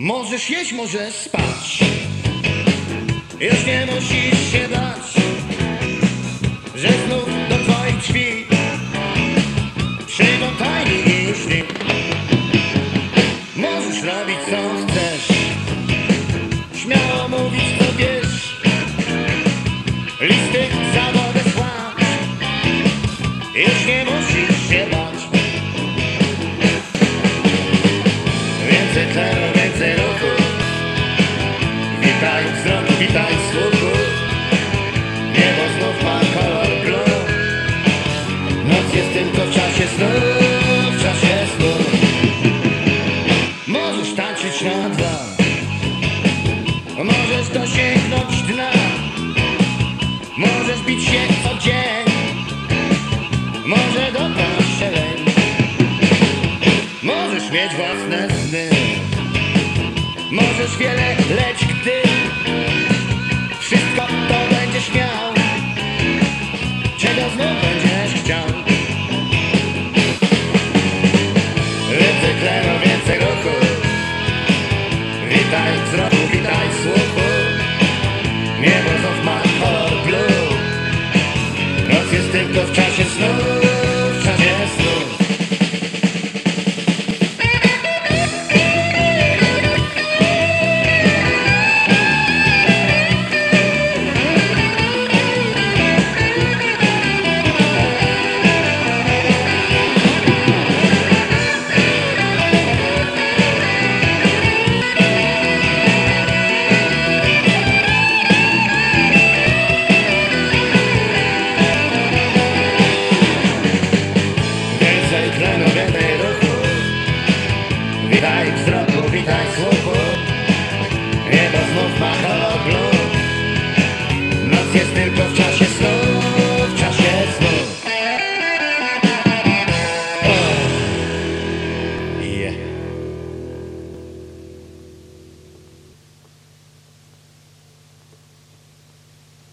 Możesz jeść, możesz spać. Już nie musisz się bać Że znów do twoich drzwi Przyjdą tajni szli Możesz robić co chcesz. Śmiało mówić co wiesz. Listy zawody słać. Już nie musisz się bać witaj słuchu Niebo znów ma kolor blue. Noc jest tylko w czasie snu W czasie snu. Możesz tańczyć na dwa. Możesz dosięgnąć dna. Możesz bić się co dzień. Może dopaść się lęk Możesz mieć własne sny. Możesz wiele, lecz gdy Just think of cash and snow.